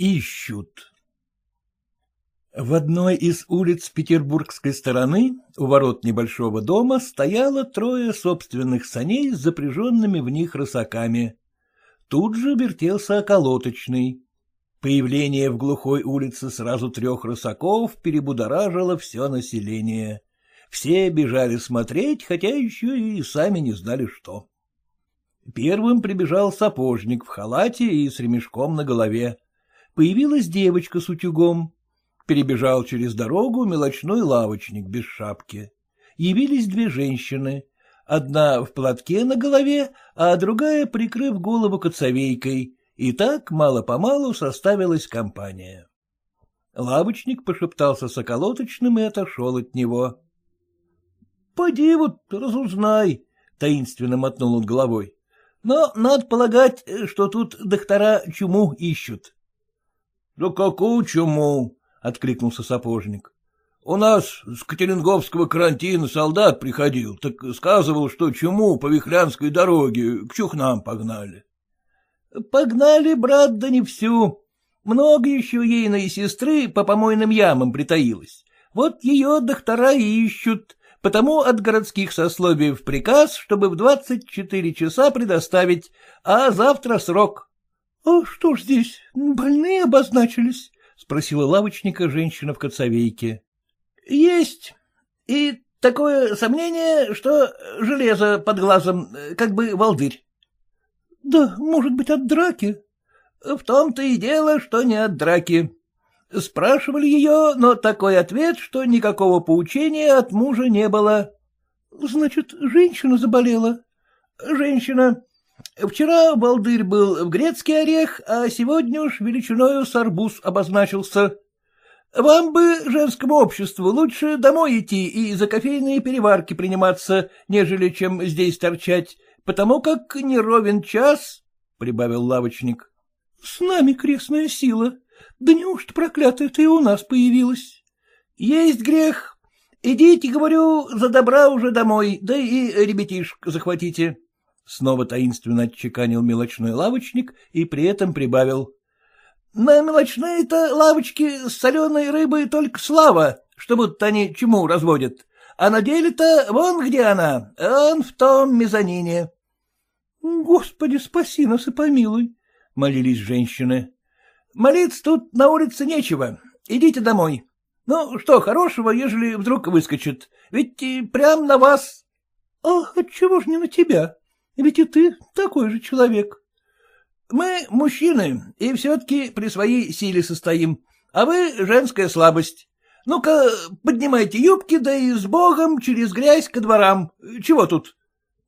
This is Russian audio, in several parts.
Ищут. В одной из улиц петербургской стороны, у ворот небольшого дома, стояло трое собственных саней с запряженными в них рысаками. Тут же вертелся околоточный. Появление в глухой улице сразу трех рысаков перебудоражило все население. Все бежали смотреть, хотя еще и сами не знали, что. Первым прибежал сапожник в халате и с ремешком на голове. Появилась девочка с утюгом. Перебежал через дорогу мелочной лавочник без шапки. Явились две женщины. Одна в платке на голове, а другая, прикрыв голову коцовейкой. И так мало-помалу составилась компания. Лавочник пошептался с околоточным и отошел от него. — Поди вот разузнай, — таинственно мотнул он головой. — Но надо полагать, что тут доктора чуму ищут. — Да какую чуму? — откликнулся сапожник. — У нас с Катеринговского карантина солдат приходил, так сказывал, что чуму по Вихлянской дороге к чухнам погнали. — Погнали, брат, да не всю. Много еще ейной сестры по помойным ямам притаилось. Вот ее доктора ищут, потому от городских сословий в приказ, чтобы в двадцать четыре часа предоставить, а завтра срок. — А что ж здесь, больные обозначились? — спросила лавочника женщина в коцовейке. — Есть. И такое сомнение, что железо под глазом, как бы волдырь. — Да, может быть, от драки. — В том-то и дело, что не от драки. Спрашивали ее, но такой ответ, что никакого поучения от мужа не было. — Значит, женщина заболела? — Женщина. Вчера балдырь был в грецкий орех, а сегодня уж величиною с арбуз обозначился. Вам бы, женскому обществу, лучше домой идти и за кофейные переварки приниматься, нежели чем здесь торчать, потому как не ровен час, — прибавил лавочник. — С нами крестная сила. Да неужто проклятая ты и у нас появилась? — Есть грех. Идите, говорю, за добра уже домой, да и ребятишек захватите. Снова таинственно отчеканил мелочной лавочник и при этом прибавил. — На мелочные-то лавочки с соленой рыбой только слава, что будто они чему разводят. А на деле-то вон где она, он в том мезонине. — Господи, спаси нас и помилуй, — молились женщины. — Молиться тут на улице нечего. Идите домой. Ну, что хорошего, ежели вдруг выскочит? Ведь прям на вас. — А отчего ж не на тебя? Ведь и ты такой же человек. Мы мужчины, и все-таки при своей силе состоим, а вы женская слабость. Ну-ка, поднимайте юбки, да и с Богом через грязь ко дворам. Чего тут?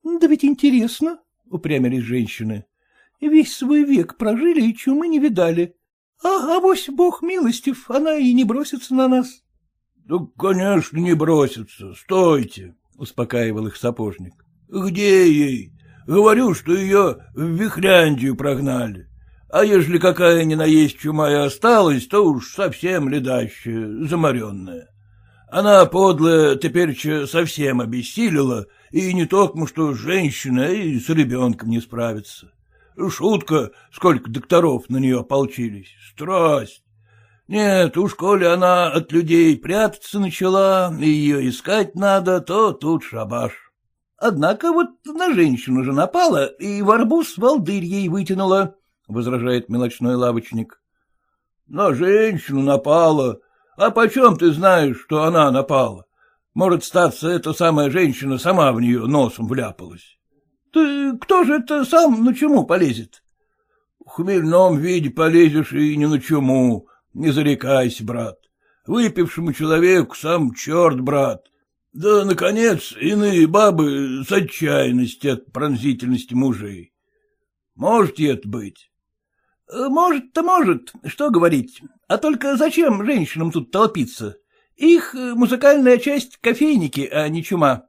— Да ведь интересно, — упрямились женщины. — Весь свой век прожили и чумы не видали. А авось Бог милостив, она и не бросится на нас. — Да, конечно, не бросится. Стойте, — успокаивал их сапожник. — Где ей? Говорю, что ее в Вихляндию прогнали. А ежели какая ни наесть чума и осталась, то уж совсем ледащая, заморенная. Она, подлая, теперь совсем обессилила, и не только что женщина, и с ребенком не справится. Шутка, сколько докторов на нее ополчились. Страсть. Нет, уж коли она от людей прятаться начала, и ее искать надо, то тут шабаш. Однако вот на женщину же напала и в арбуз волдырь ей вытянула, — возражает мелочной лавочник. — На женщину напала. А почем ты знаешь, что она напала? Может, статься, эта самая женщина сама в нее носом вляпалась. — Ты кто же это сам на чему полезет? — В хмельном виде полезешь и не на чему. Не зарекайся, брат. Выпившему человеку сам черт, брат. Да, наконец, иные бабы с отчаянности от пронзительности мужей. Можете это быть? Э, — Может-то может, что говорить. А только зачем женщинам тут толпиться? Их э, музыкальная часть — кофейники, а не чума.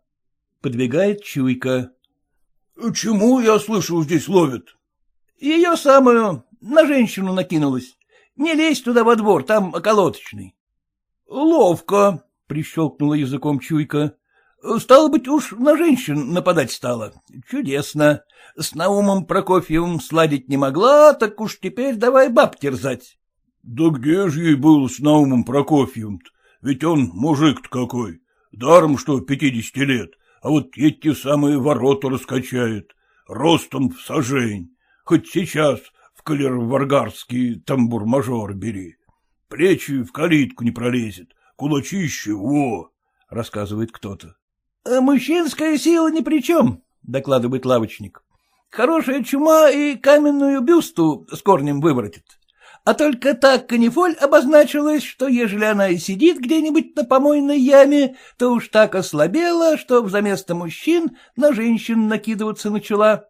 Подвигает чуйка. — Чему, я слышал, здесь ловят? — Ее самую, на женщину накинулась. Не лезь туда во двор, там околоточный. — Ловко, — прищелкнула языком чуйка. — Стало быть, уж на женщин нападать стала. Чудесно. С Наумом Прокофьевым сладить не могла, так уж теперь давай баб терзать. — Да где же ей был с Наумом Прокофьевым -то? Ведь он мужик-то какой. Даром, что пятидесяти лет, а вот эти самые ворота раскачает, ростом в сажень. Хоть сейчас в калерваргарский тамбур-мажор бери. Плечи в калитку не пролезет, кулачище — во! — рассказывает кто-то. «А — Мужчинская сила ни при чем, — докладывает лавочник. — Хорошая чума и каменную бюсту с корнем выворотит. А только так канифоль обозначилась, что ежели она и сидит где-нибудь на помойной яме, то уж так ослабела, что взаместо мужчин на женщин накидываться начала.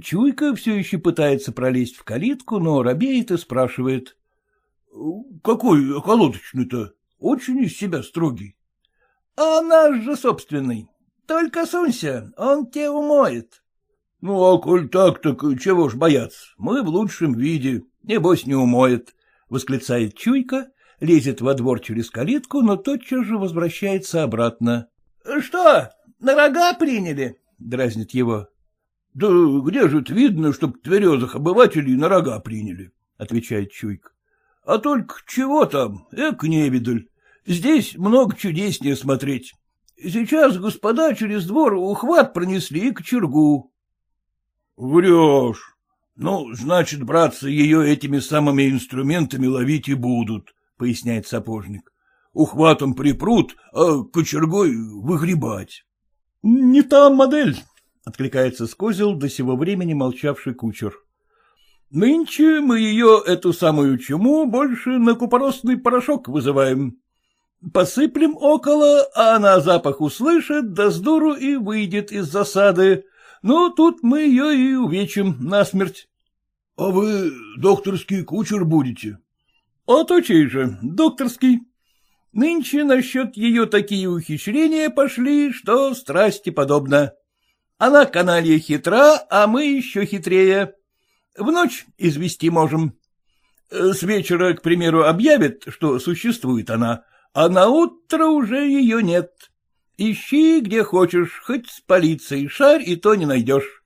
Чуйка все еще пытается пролезть в калитку, но робеет и спрашивает. — Какой околоточный-то? Очень из себя строгий. — А наш же собственный. Только сунься, он тебя умоет. — Ну, а коль так, так чего ж бояться? Мы в лучшем виде. Небось, не умоет, — восклицает Чуйка, лезет во двор через калитку, но тотчас же возвращается обратно. — Что, на рога приняли? — дразнит его. — Да где же это видно, чтоб тверезых обывателей на рога приняли? — отвечает Чуйка. — А только чего там, эк невидаль. Здесь много чудеснее смотреть. Сейчас господа через двор ухват пронесли к чергу. — Врешь. Ну, значит, братцы, ее этими самыми инструментами ловить и будут, — поясняет сапожник. Ухватом припрут, а кочергой выгребать. — Не та модель, — откликается с козел до сего времени молчавший кучер. — Нынче мы ее, эту самую чуму, больше на купоросный порошок вызываем. Посыплем около, а она запах услышит, да с дуру и выйдет из засады. Но тут мы ее и увечим насмерть. — А вы докторский кучер будете? — А то чей же, докторский. Нынче насчет ее такие ухищрения пошли, что страсти подобно. Она каналья хитра, а мы еще хитрее. В ночь извести можем. С вечера, к примеру, объявит, что существует она, а на утро уже ее нет. Ищи, где хочешь, хоть с полицией шарь, и то не найдешь.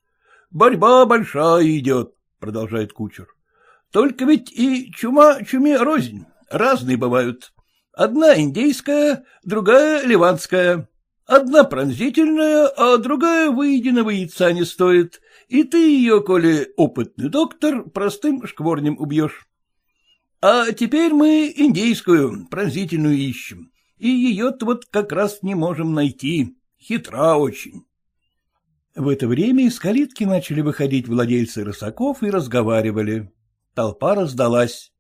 Борьба большая идет, — продолжает кучер. Только ведь и чума чуме рознь, разные бывают. Одна индейская, другая ливанская. Одна пронзительная, а другая выеденного яйца не стоит, и ты ее, коли опытный доктор, простым шкворнем убьешь. А теперь мы индейскую, пронзительную ищем, и ее-то вот как раз не можем найти. Хитра очень. В это время из калитки начали выходить владельцы рысаков и разговаривали. Толпа раздалась.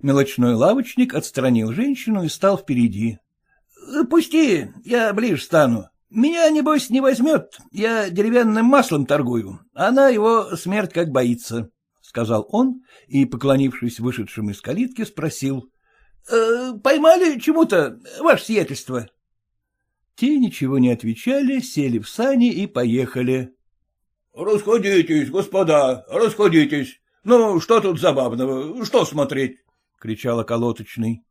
Мелочной лавочник отстранил женщину и стал впереди. — Пусти, я ближе стану. Меня, небось, не возьмет. Я деревянным маслом торгую. Она его смерть как боится, — сказал он и, поклонившись вышедшим из калитки, спросил. «Э, — Поймали чему-то, ваше сиятельство? Те ничего не отвечали, сели в сани и поехали. — Расходитесь, господа, расходитесь. Ну, что тут забавного, что смотреть? — кричал околоточный.